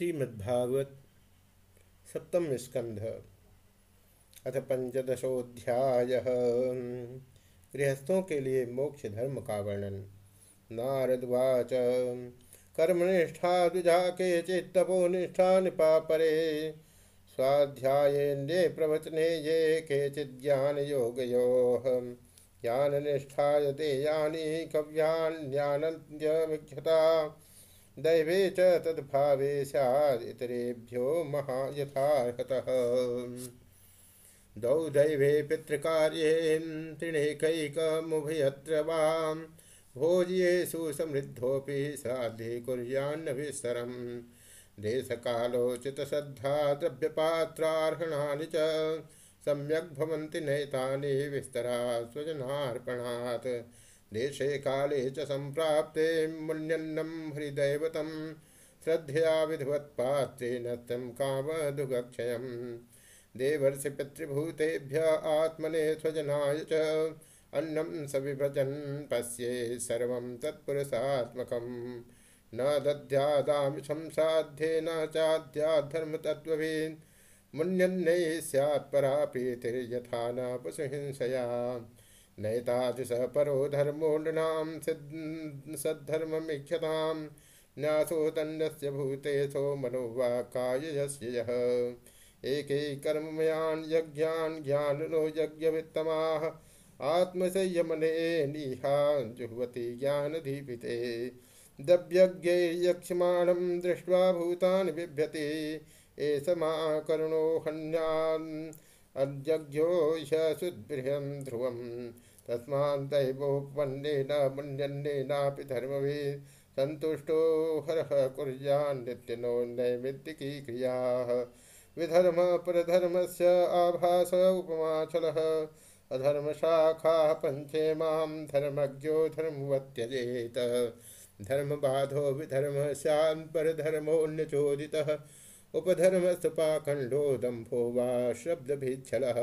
श्रीमद्भागवत सप्तम स्कंध। अथ पंचदशोध्याय गृहस्थों के लिए मोक्ष धर्म का वर्णन। नारदवाच कर्मनिष्ठा द्विजा के चित्तपो निष्ठा निपा परे स्वाध्याये प्रवचने ये के ज्ञान योग ज्ञान निष्ठा देयानी कव्यान्यानद्यमिक्षता दैवे च तद्भावे स्यादितरेभ्यो महा यथार्हतः द्वौ पितृकार्ये त्रिणेकैकमुभयत्र वां भोज्येषु समृद्धोऽपि श्राद्धे कुर्यान्न विस्तरम् देशकालोचितश्रद्धा द्रव्यपात्रार्हणानि च सम्यक् भवन्ति नैतानि विस्तरा स्वजनार्पणात्। देशे काले च सम्प्राप्ते मुन्यन्नं श्रद्धया विधिवत्पात्रेण तं कामदुगक्षयम् देवर्षि पितृभूतेभ्य आत्मने स्वजनाय च अन्नं सविभजन् पश्ये सर्वं तत्पुरुषात्मकम्। न दद्यादामिषं साध्ये न चाद्याद्धर्मतत्त्वविन् मुन्यन्नै स्यात् परा प्रीतिर्यथा न पशुहिंसया। नैतादृश परो धर्मो नृणां सद्धर्ममीक्षतां न्यासो दण्डस्य भूतेशो मनो वा कायस्य यः। एके कर्ममयान् यज्ञान् ज्ञानिनो यज्ञवित्तमाः, आत्मसंयमने निहान् जुह्वति ज्ञानदीपिते। दव्यज्ञे यक्ष्यमाणं दृष्ट्वा भूतानि बिभ्यति, एष मा करुणो हन्यान्। अज्ञो ह्यसुद्बृहं ध्रुवम्। तस्मान्दैवोपन्नेन मुन्यन्नेनापि धर्मभिः सन्तुष्टो हरः कुर्यान्नित्यनो नैमित्तिकी क्रियाः विधर्म परधर्मस्य आभास उपमाचलः। अधर्मशाखाः पञ्चे माँ धर्मज्ञो धर्मवत्यजेत धर्मबाधो विधर्म स्यान् परधर्मोऽन्यचोदितः उपधर्मस्तपाखण्डो दम्भो वा शब्दभिच्छलः।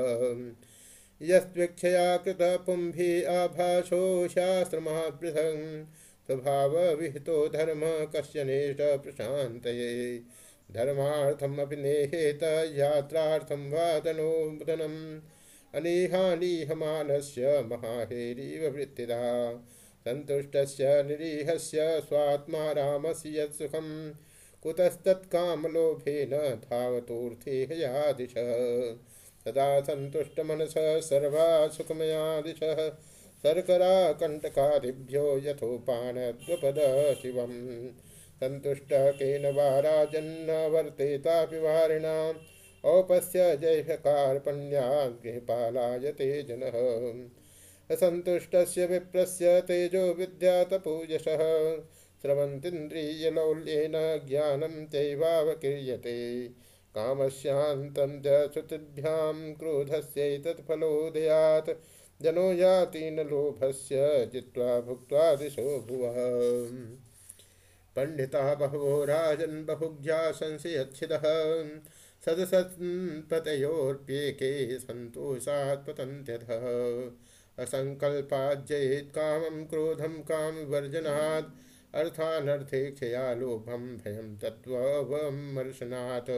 यस्वेक्षया कृत पुंभी आभाषो शास्त्रमहापृथङ् स्वभावविहितो धर्म कश्यनेष्ट प्रशान्तये। धर्मार्थमपि नेहेत यात्रार्थं वादनो मुदनम्। अनीहानीहमानस्य महाहेरीव वृत्तिदा। सन्तुष्टस्य निरीहस्य स्वात्मा रामस्य यत्सुखं कुतस्तत्कामलोभेन धावतोऽर्थे हयादिश सदा सन्तुष्टमनस सर्वा सुखमया दिशः शर्कराकण्टकादिभ्यो यथोपानद्वपद शिवम् सन्तुष्टः केन वा राजन्न वर्तेतापि वारिणाम् औपस्य जैभकार्पण्या गृहपालायते जनः असन्तुष्टस्य विप्रस्य तेजो विद्यातपूयशः स्रवन्तीन्द्रियलौल्येन ज्ञानं चैवावकीर्यते। कामस्यान्तं च श्रुतिभ्यां क्रोधस्यैतत्फलोदयात्। जनो याति न लोभस्य जित्वा भुक्त्वा दिशो भुवः। पंडिता बहवो राजन् बहुज्ञा संशयच्छिदः। सदसत्पतयोर्प्येके सन्तोषात् पतन्त्यधः। कामं, क्रोधं कामवर्जनात् अर्थानर्थे क्षया लोभम भयम तत्वमर्शनात्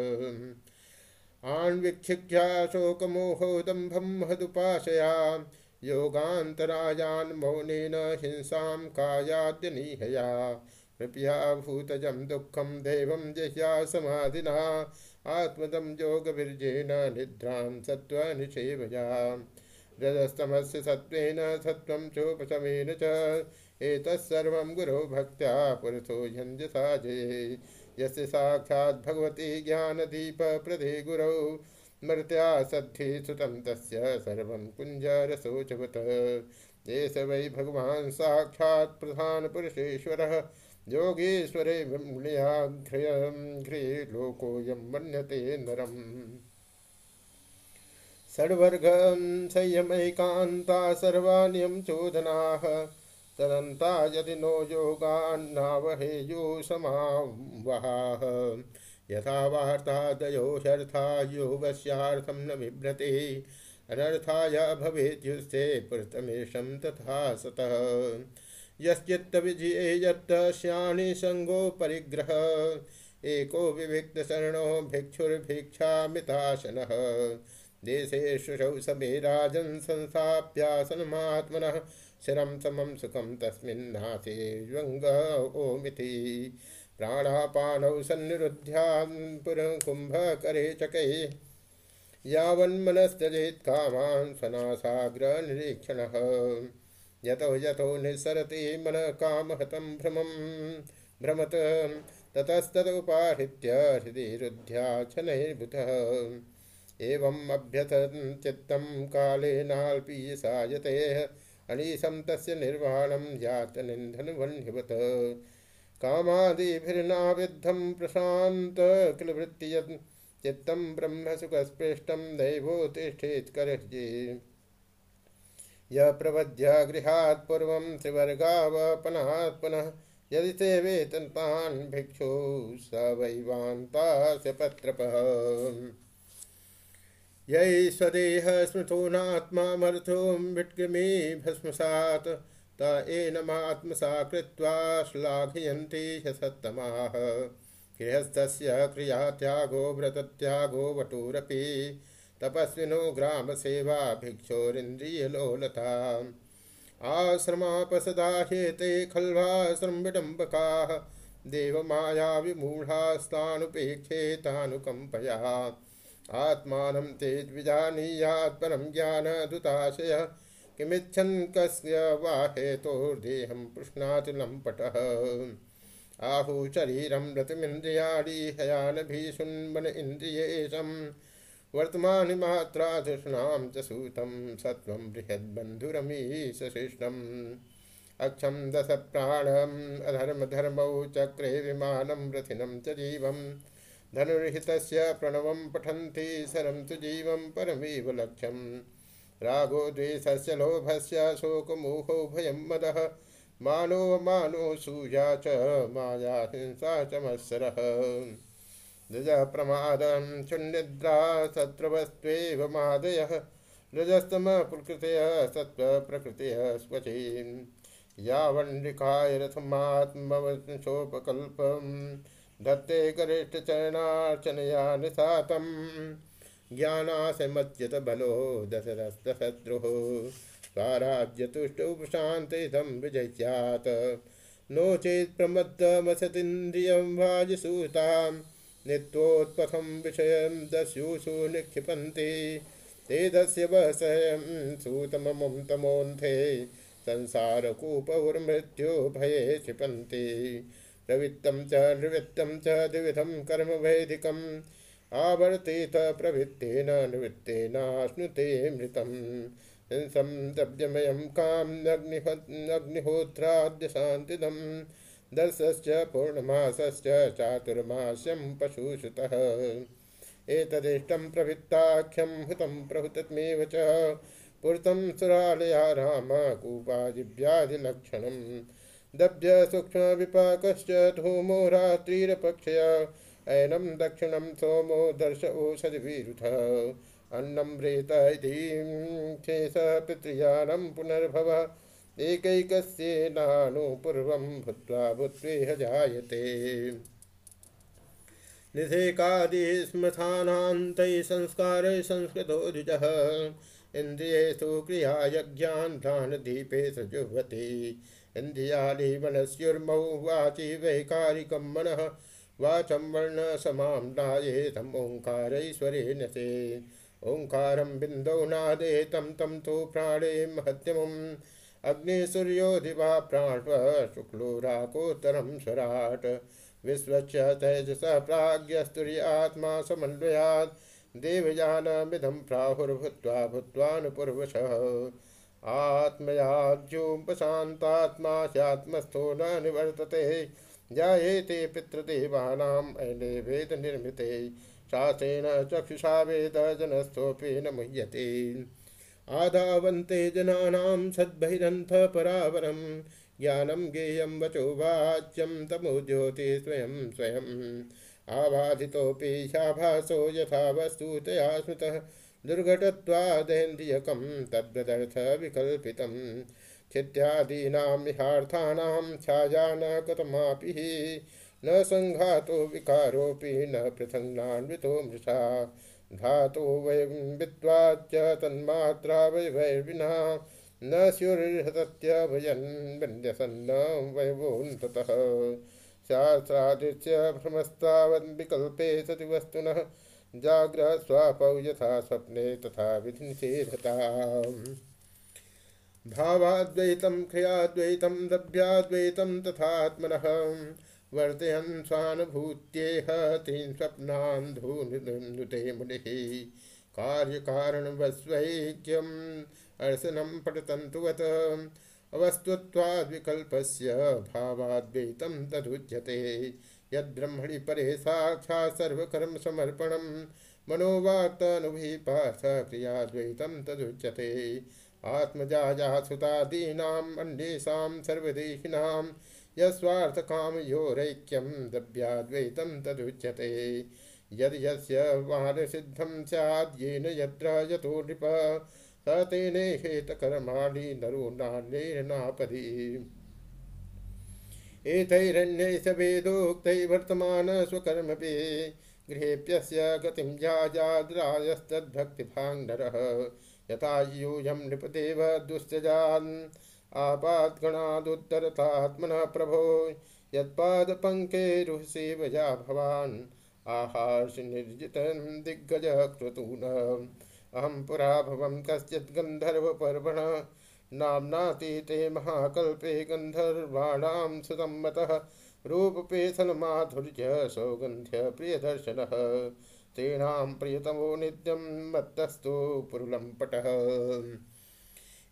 आन्वीक्षिख्या शोकमोहो दम्भं महदुपाशया योगान्तरायान् मौनेन हिंसां कायाद्यनीहया कृपया भूतजं दुःखं देवं जह्या समाधिना, आत्मदं योगविर्जेन निद्रां सत्त्वनिषेवया। रजस्तमस्य सत्त्वेन सत्त्वं चोपशमेन च एतत्सर्वं गुरो भक्त्या पुरुषो झञ्झसा जये यस्य साक्षात् भगवती ज्ञानदीपप्रदे गुरौ, मर्त्या सद्धि सुतं तस्य सर्वं कुञ्जरसोचवत् एष वै भगवान् साक्षात् प्रधानपुरुषेश्वरः, योगेश्वरे मुनियाघ्रयं घ्रे लोकोऽयं मन्यते नरम्। षड्वर्गं संयमैकान्ता सर्वाण्यं चोदनाः तदन्ता यदि नो योगान्नावहेयुसमावहाः यथा वार्तादयो ह्यर्था योगस्यार्थं न बिभ्रते, अनर्थाय भवेद्युस्ते पुरतमेशं तथा सतः। यश्चित्तविजये यत्त सङ्गो परिग्रह एको विविक्तशरणो भिक्षुर्भिक्षामिताशनः। देशेषु समे राजन् संस्थाप्यासनमात्मनः शिरं समं सुखम तस्मिन्नाथे व्यङ्ग ओमिति प्राणापानौ सन्निरुध्यान् पुरकुम्भकरे चकै यावन्मनस्तजेत् कामान् स्वनासाग्रनिरीक्षणः यतो यतो निःसरति मनः कामहतं भ्रमं भ्रमत। ततस्तदुपाहृत्य हृदि रुध्याच्छनैर्भुतः एवम् अभ्यथन् चित्तं कालेनाल्पीयसायते अनीशं तस्य निर्वाणं जातनिन्धनवह्निवत् कामादिभिर्नाविद्धं प्रशान्त किल वृत्ति चित्तं ब्रह्मसुखस्पृष्टं दैवोत्तिष्ठेत् करजे य प्रवध्य गृहात् पूर्वं त्रिवर्गावपनात् पुनः यदि सेवेतन्तान् भिक्षु स वैवान्तास्य पत्रपः। यै स्वदेह स्मृतो नात्मामर्थो विट्गमे भस्मसात्। त एनमात्मसा कृत्वा श्लाघयन्ति ह्यसत्तमाः। गृहस्थस्य क्रियात्यागो, व्रतत्यागो, वटुरपि। तपस्विनो ग्रामसेवा भिक्षोरिन्द्रियलोलता आश्रमापसदाह्येते खल्वाश्रम विडम्बकाः। देवमाया विमूढास्तानुपेक्षेतानुकम्पया आत्मानं ते द्विजानीयात् परं ज्ञानदुताशय। किमिच्छन् कस्य वा हेतोर्देहं पुष्णाति लम्पटः आहु शरीरं रतिमिन्द्रियाणि हयानभीषुन्वन इन्द्रियेशं। वर्तमानि मात्रा तृष्णां च सूतं सत्त्वं बृहद्बन्धुरमीशशिष्टम्। अक्षं दशप्राणम् अधर्मधर्मौ चक्रे विमानं रथिनं च जीवम्। धनुर्हितस्य प्रणवं पठन्ति सरं तु जीवं परमेव लक्ष्यम्। रागो द्वेषस्य लोभस्य शोकमोहो भयं मदः। मानो मानो सूया च माया हिंसा च मत्सरः। निज प्रमादं शून्यद्रा सत्रवस्त्वेव मादयः। रजस्तमप्रकृतयः सत्त्वप्रकृतयः स्वचीन्। यावण्डिकाय रथमात्मवशोपकल्पम्। दत्ते गरिष्ठचरणार्चनया निशातं ज्ञानाशमच्युत बलो दशरस्तशत्रुः स्वाराज्यतुष्टुपशान्तिदं विजय्यात् नो चेत् प्रमत्तमसतीन्द्रियं वाजसूतां नित्योत्पथं विषयं दस्युषु निक्षिपन्ति। ते दस्य वसयं सूतममुं तमोन्थे संसारकूपौर्मृत्यो भये क्षिपन्ति। प्रवृत्तं च निवृत्तं च द्विविधं कर्म वैदिकम् आवर्तेत प्रवृत्तेन निवृत्तेनाश्नुते मृतं हिंसं द्रव्यमयं काम्यग्निहोत्राद्यशान्तिदं दर्शश्च पूर्णमासश्च चातुर्मास्यं पशुश्रुतः। एतदिष्टं प्रवृत्ताख्यं हुतं प्रहुतमेव च। पुरतं सुरालया राम कूपादिव्याधिलक्षणम् दभ्य सूक्ष्म विपाकश्च धूमो रात्रिरपक्षय। ऐनं दक्षिणं सोमो दर्श ओषधिविरुधः अन्नं रेत इति शेष पितृयानं पुनर्भव। एकैकस्येनानु पूर्वं भूत्वा भूत्वेह जायते। निषेकादिस्मथानान्तैः संस्कारैः संस्कृतो द्विजः। इन्द्रियेषु क्रियायज्ञान् ध्यानदीपेषु जुह्वति इन्द्रियाणि मनस्युर्मौ वाचि वैकारिकं मनः वाचं वर्णसमां नायेतम् ओङ्कारैश्वरेण से ओङ्कारं बिन्दौ नादे तं तं तु प्राणे महत्यमुम् अग्निसूर्योधिवा प्राण्व शुक्लोराकोत्तरं स्वराट् विश्वस्य तेजसः प्राज्ञस्तुर्यात्मा समन्वयात्। देवयानमिदं प्राहुर्भूत्वा भूत्वानुपूर्वशः। आत्मयाज्योपशान्तात्मा ह्यात्मस्थो न निवर्तते। जायेते पितृदेवानाम् ऐने वेदनिर्मिते शास्त्रेण चक्षुषा वेदजनस्थोऽपि न मुह्यते। आधावन्ते जनानां सद्बहिरन्थपरावरं ज्ञानं गेयं वचो वाच्यं तमोद्योति स्वयं स्वयम्। आबाधितोऽपि ह्याभासो यथा वस्तुतया स्मृतः। दुर्घटत्वादेन्द्रियकं तद्वदर्थविकल्पितं। चित्यादीनां विहार्थानां छाया न कथमापि न संघातो विकारोऽपि न पृथङ्नान्वितो मृषा। धातो वयं विद्वाच्च तन्मात्रा वैर्विना। न स्युर्हतत्यभयन् विन्यसन्न वयवोऽन्ततः शास्त्रादृश्य भ्रमस्तावद्विकल्पे सति वस्तुनः जाग्रह स्वापौ यथा स्वप्ने तथा विधिनिषेधता। भावाद्वैतं, क्रियाद्वैतं दभ्याद्वैतं तथात्मनः वर्तयन् स्वानुभूत्येह त्रीन् स्वप्नान् धूनुते मुनिः। कार्यकारणवस्वैक्यम् अर्शनं पठतन्तुवत्। अवस्तुत्वाद्विकल्पस्य भावाद्वैतं तदुच्यते। यद्ब्रह्मणि परे साक्षा सर्वकर्म साक्षात् सर्वकर्मसमर्पणं मनोवाक्तानुभीपार्थ क्रियाद्वैतं तदुच्यते। आत्मजाया सुतादीनाम् अन्येषां सर्वदेहिनां यस्वार्थकामयोरैक्यं दव्याद्वैतं तदुच्यते। यद् यस्य वानसिद्धं स्याद्, येन यत्र यतो नृप। स तेने हेतकर्माणि नरो नान्येनापदि एतैरन्यैः स वेदोक्तैः वर्तमान स्वकर्मपि गृहेऽप्यस्य गतिं नरः यथा यूयं नृपदेव दुस्त्यजान् आपाद्गणादुत्तरतात्मनः प्रभो यत्पादपङ्केरुसेवया भवान् आहार्ष निर्जितं दिग्गज क्रतून अहं पुरा भवं कश्चित् गन्धर्वपर्वण नाम्नातीते महाकल्पे गन्धर्वाणां सुसम्मतः रूपपेशलमाधुर्य सौगन्ध्य प्रियदर्शनः। तेषां प्रियतमो नित्यं मत्तस्तु पुरुलम्पटः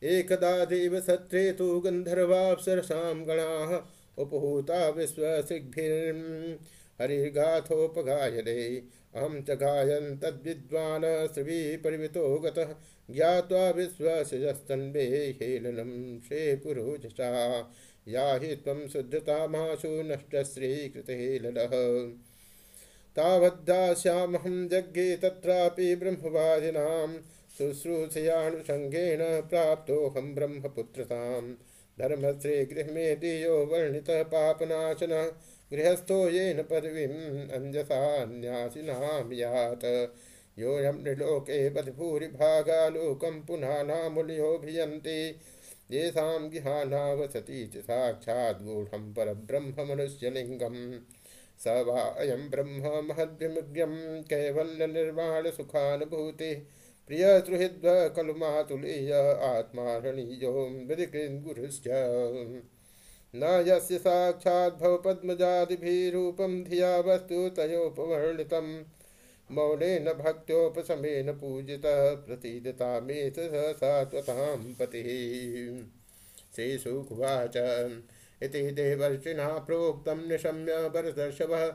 एकदा देवसत्रे तु गन्धर्वाप्सरसां गणाः, उपहूता विश्वसिग्भिर् हरिर्गाथोपगायते। अहं च गायन् तद्विद्वान् श्रवी गतः। ज्ञात्वा विश्वसिजस्तन्वे हेलनं श्रे पुरोजसा या हि त्वं शुद्धतामाशु नष्टश्रीकृतहेलनः। तावद्दास्यामहं यज्ञे तत्रापि ब्रह्मवादिनां शुश्रूषयानुषङ्गेन प्राप्तोऽहं ब्रह्मपुत्रतां। धर्मश्रे गृहमे दीयो वर्णितः पापनाशनः, गृहस्थो येन पदवीम् अन्यसान्यासिनां यात्। योऽयं नृलोके बधभूरिभागा लोकं पुनः नामुल्योऽभियन्ति येषां गिहानावसति च साक्षाद्गूढं परब्रह्ममनुष्यलिङ्गम् स वा अयं ब्रह्म महद्विमुग्यं कैवल्यनिर्वाणसुखानुभूतिः। प्रियसुहृद्व खलु मातुलीय आत्मारणीयो विधिकृन्गुरुश्च न यस्य साक्षात् भवपद्मजादिभिरूपं धिया वस्तु तयोपवर्णितं मौनेन भक्त्योपशमेन पूजितः प्रतीदतामेत सात्वतां पतिः। श्रीशुकुवाच इति देवर्षिणा प्रोक्तं निशम्य वरदर्शवः।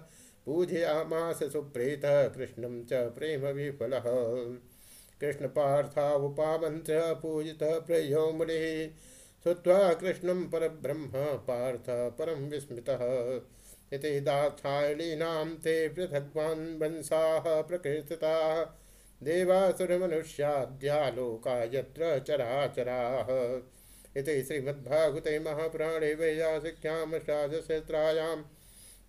पूजयामास सुप्रेतः कृष्णं च प्रेमविफलः कृष्णपार्थावुपामन्त्र पूजितः प्रयो मुनिः। श्रुत्वा कृष्णं परब्रह्म पार्थ परं विस्मृतः। इति दाक्षायणीनां ते पृथग्वान् वंशाः प्रकीर्तिताः। देवासुरमनुष्याद्यालोका यत्र चराचराः इति श्रीमद्भागवते महापुराणे वैयासिख्यां शादशत्रायां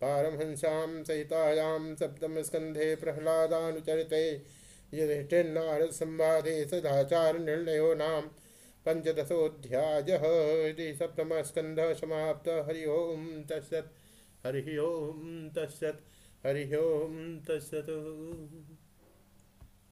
पारमहंस्यां सहितायां सप्तमस्कन्धे प्रह्लादानुचरिते युधिष्ठिर्नारदसंवादे सदाचारनिर्णयो नाम पंचदशोध्याय सप्तम स्कंध समाप्त। हरि ओम तत्सत। हरि ओम तत्सत हरि ओम तत्सत।